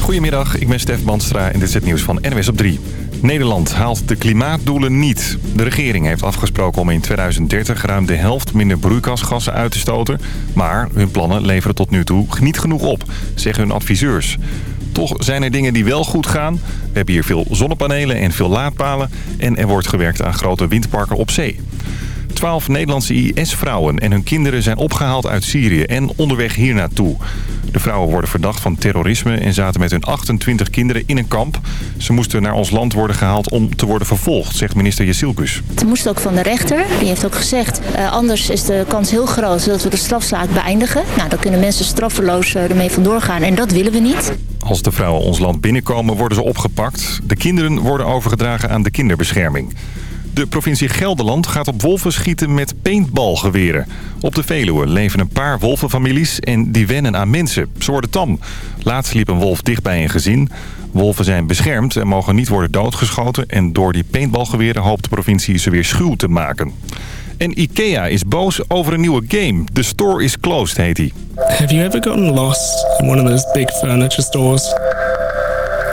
Goedemiddag, ik ben Stef Banstra en dit is het nieuws van NWS op 3. Nederland haalt de klimaatdoelen niet. De regering heeft afgesproken om in 2030 ruim de helft minder broeikasgassen uit te stoten. Maar hun plannen leveren tot nu toe niet genoeg op, zeggen hun adviseurs. Toch zijn er dingen die wel goed gaan. We hebben hier veel zonnepanelen en veel laadpalen. En er wordt gewerkt aan grote windparken op zee. Twaalf Nederlandse IS-vrouwen en hun kinderen zijn opgehaald uit Syrië en onderweg hier naartoe. De vrouwen worden verdacht van terrorisme en zaten met hun 28 kinderen in een kamp. Ze moesten naar ons land worden gehaald om te worden vervolgd, zegt minister Jesilkus. Het moest ook van de rechter. Die heeft ook gezegd, uh, anders is de kans heel groot dat we de strafzaak beëindigen. Nou, dan kunnen mensen straffeloos uh, ermee vandoor gaan en dat willen we niet. Als de vrouwen ons land binnenkomen worden ze opgepakt. De kinderen worden overgedragen aan de kinderbescherming. De provincie Gelderland gaat op wolven schieten met paintballgeweren. Op de Veluwe leven een paar wolvenfamilies en die wennen aan mensen. Ze worden tam. Laatst liep een wolf dicht bij een gezin. Wolven zijn beschermd en mogen niet worden doodgeschoten... en door die paintballgeweren hoopt de provincie ze weer schuw te maken. En Ikea is boos over een nieuwe game. The store is closed, heet hij. Have you ever gotten lost in one of those big furniture stores?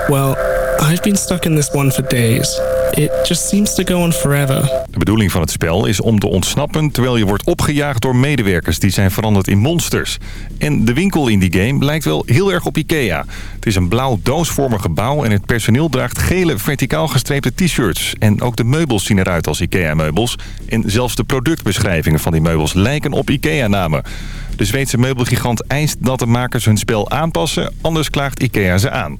Well, I've been stuck in this one for days. It just seems to go on forever. De bedoeling van het spel is om te ontsnappen terwijl je wordt opgejaagd door medewerkers die zijn veranderd in monsters. En de winkel in die game lijkt wel heel erg op Ikea. Het is een blauw doosvormig gebouw en het personeel draagt gele verticaal gestreepte t-shirts. En ook de meubels zien eruit als Ikea-meubels. En zelfs de productbeschrijvingen van die meubels lijken op Ikea-namen. De Zweedse meubelgigant eist dat de makers hun spel aanpassen, anders klaagt Ikea ze aan.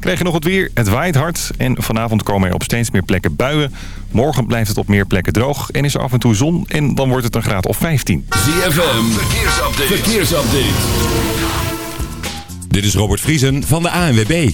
Krijg je nog het weer? Het waait hard en vanavond komen er op steeds meer plekken buien. Morgen blijft het op meer plekken droog en is er af en toe zon en dan wordt het een graad of 15. ZFM, verkeersupdate. verkeersupdate. Dit is Robert Vriesen van de ANWB.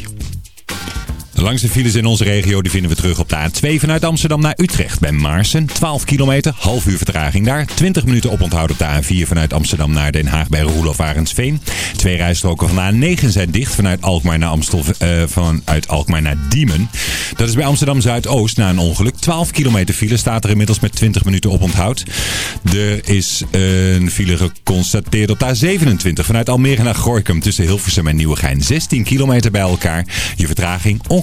De langste files in onze regio die vinden we terug op de A2 vanuit Amsterdam naar Utrecht. Bij Maarsen, 12 kilometer, half uur vertraging daar. 20 minuten oponthoud op de A4 vanuit Amsterdam naar Den Haag bij Roelof Arendsveen. Twee rijstroken van de A9 zijn dicht vanuit Alkmaar naar, Amstel, uh, vanuit Alkmaar naar Diemen. Dat is bij Amsterdam Zuidoost na een ongeluk. 12 kilometer file staat er inmiddels met 20 minuten oponthoud. Er is een file geconstateerd op de A27 vanuit Almere naar Gorkum tussen Hilversum en Nieuwegein. 16 kilometer bij elkaar. Je vertraging ongeveer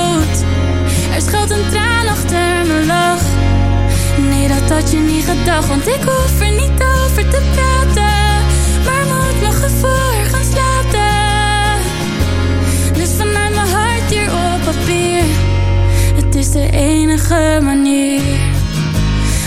schuilt een traan achter mijn lach. Nee, dat had je niet gedacht Want ik hoef er niet over te praten. Maar moet mijn gevoel gaan slapen. Dus vanuit mijn hart hier op papier. Het is de enige manier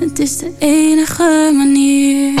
Het is de enige manier.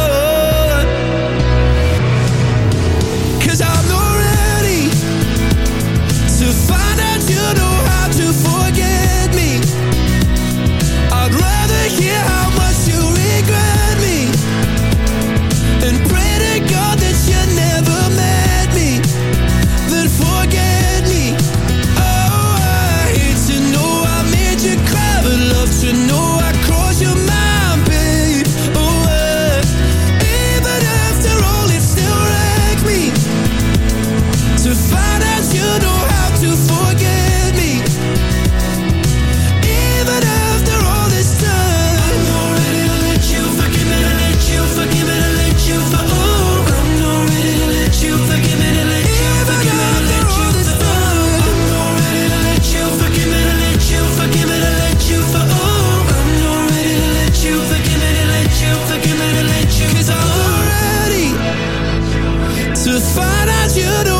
you to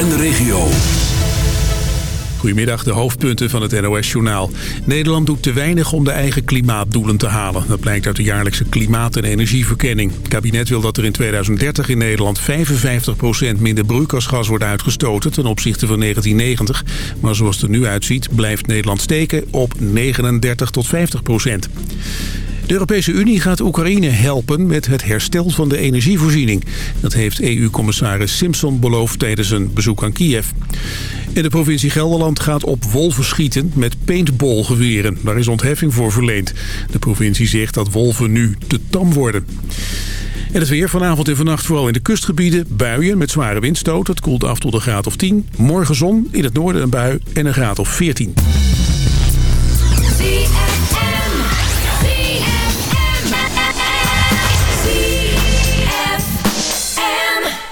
en de regio. Goedemiddag, de hoofdpunten van het NOS-journaal. Nederland doet te weinig om de eigen klimaatdoelen te halen. Dat blijkt uit de jaarlijkse klimaat- en energieverkenning. Het kabinet wil dat er in 2030 in Nederland 55% minder broeikasgas wordt uitgestoten ten opzichte van 1990. Maar zoals het er nu uitziet blijft Nederland steken op 39 tot 50%. De Europese Unie gaat Oekraïne helpen met het herstel van de energievoorziening. Dat heeft EU-commissaris Simpson beloofd tijdens een bezoek aan Kiev. En de provincie Gelderland gaat op wolven schieten met paintballgeweren. Daar is ontheffing voor verleend. De provincie zegt dat wolven nu te tam worden. En het weer vanavond en vannacht vooral in de kustgebieden. Buien met zware windstoot. Het koelt af tot een graad of 10. Morgen zon, in het noorden een bui en een graad of 14.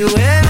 you ever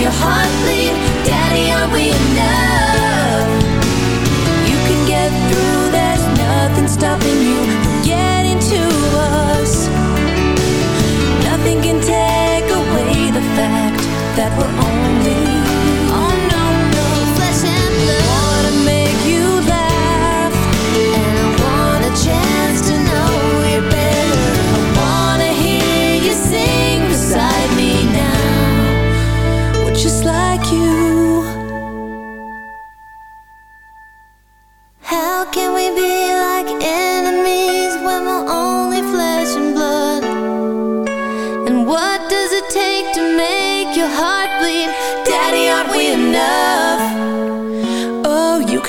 Your heart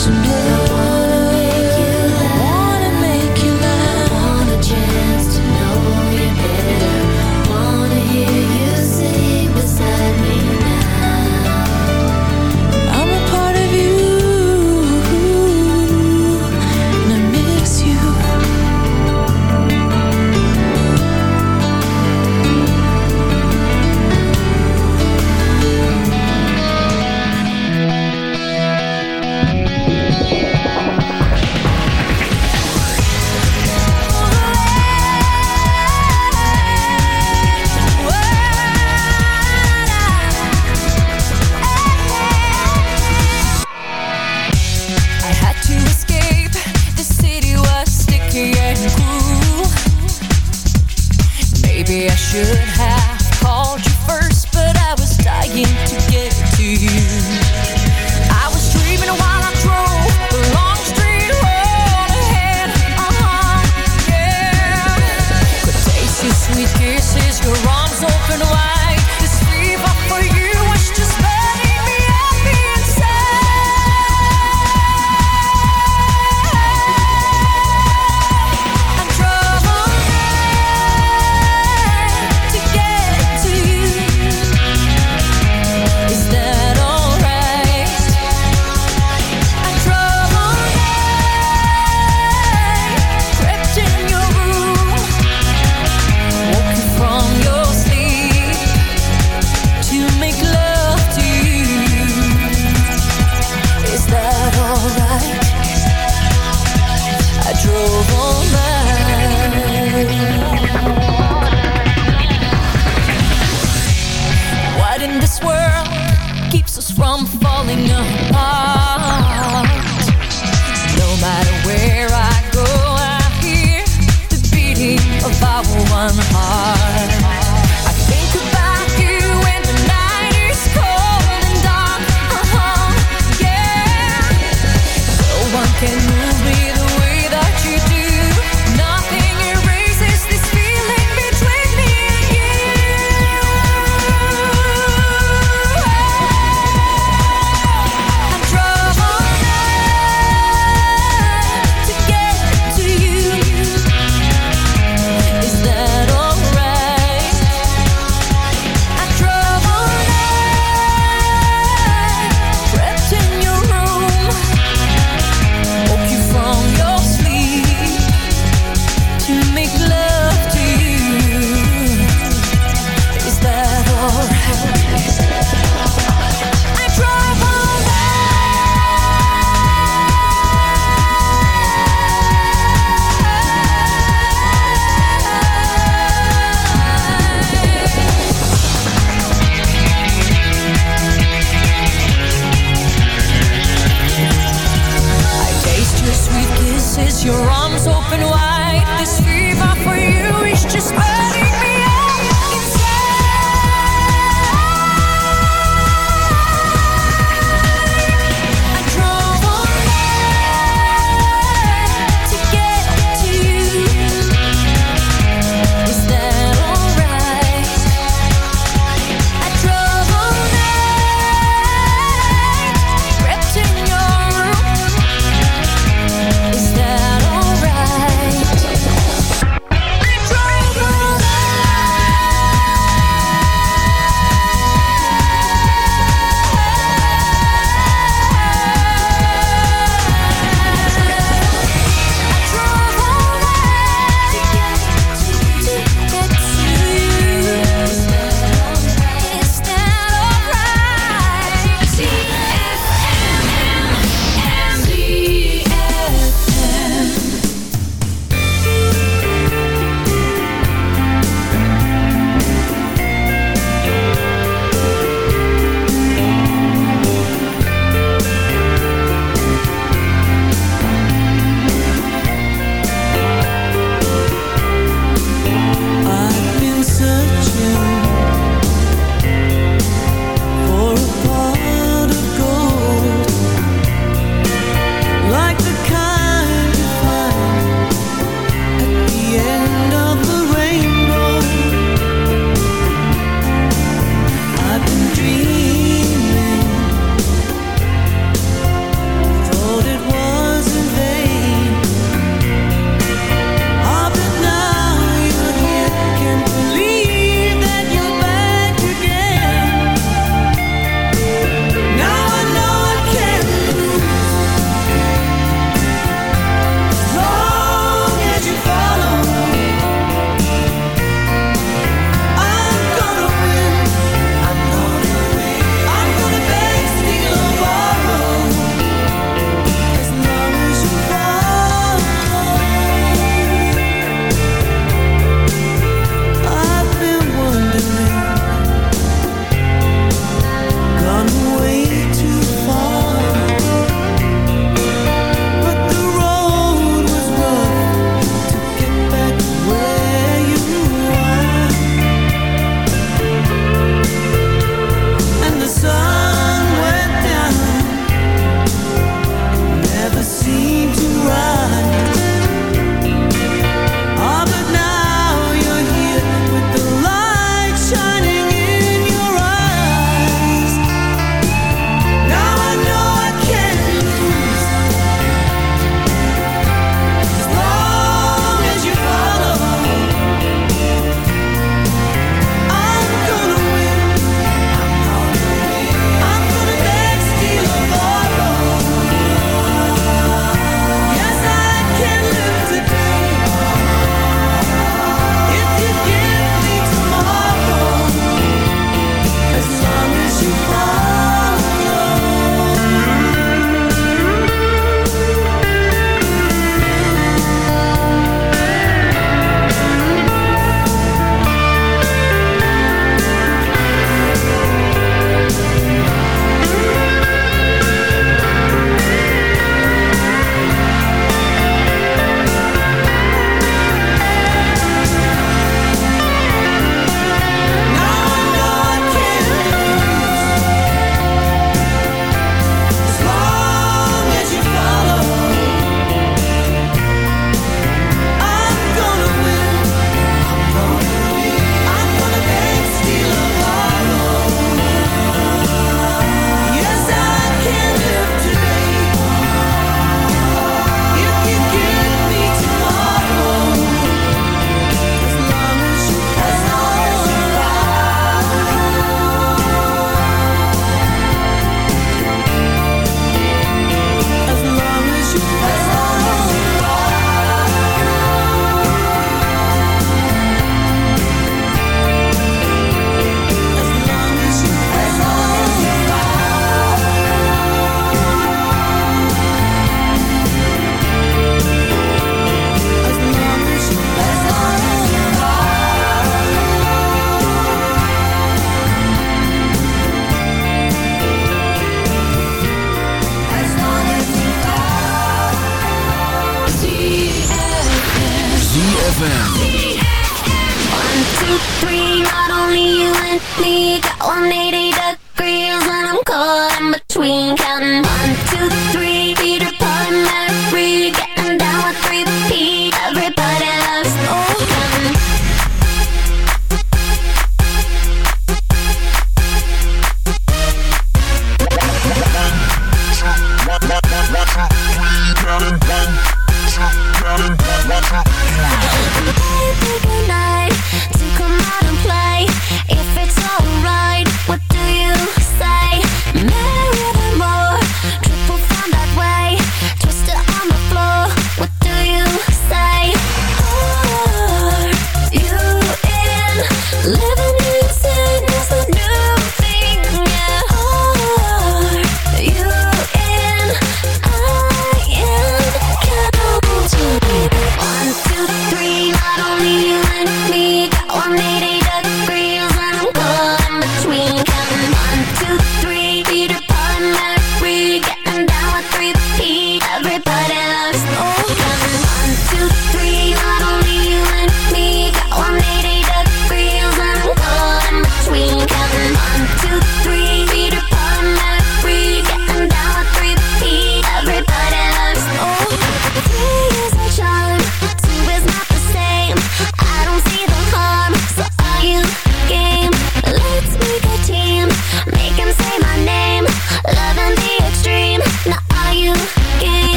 passion play